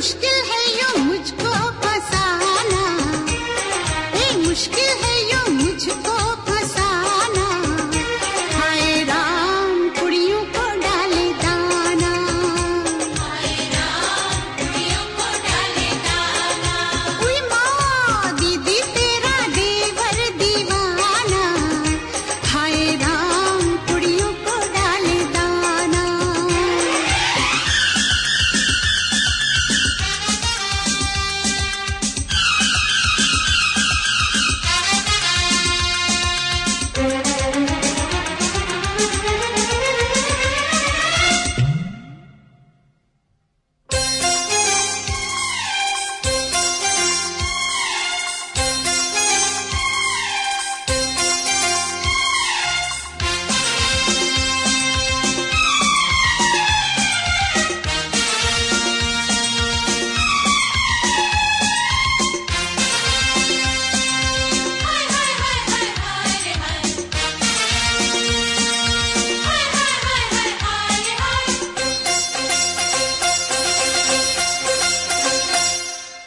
still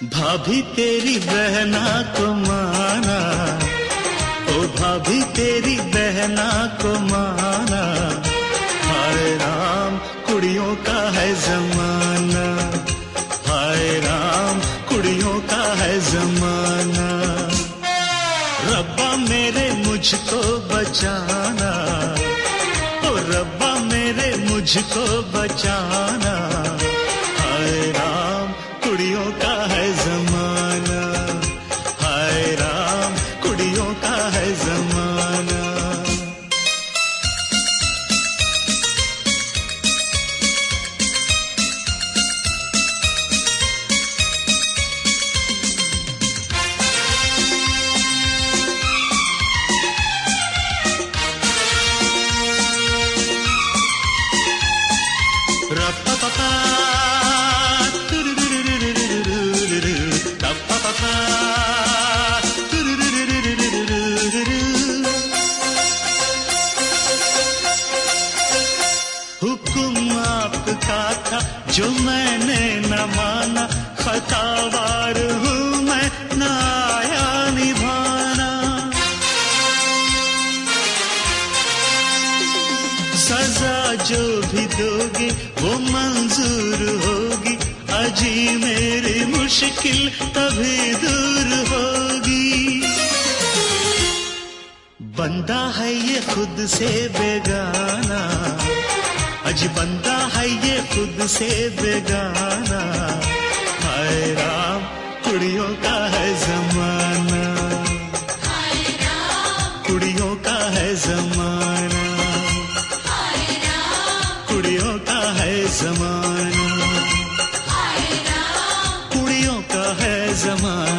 भाभी तेरी बहना को माना। ओ भाभी तेरी बहना को माना। हाय राम, कुड़ियों का है जमाना। हाय राम, कुड़ियों का है जमाना। रब्बा मेरे मुझको बचाना। ओ रब्बा मेरे मुझको बचाना। हाय राम, कुड़ियों का माना खतावार हूँ मैं न आया निभाना। सजा जो भी दोगे, वो मंजूर होगी। अजी मेरी मुश्किल तभी दूर होगी। बंदा है ये खुद से बेगाना। अज बंदा है ये खुद से बेगाना। zaman.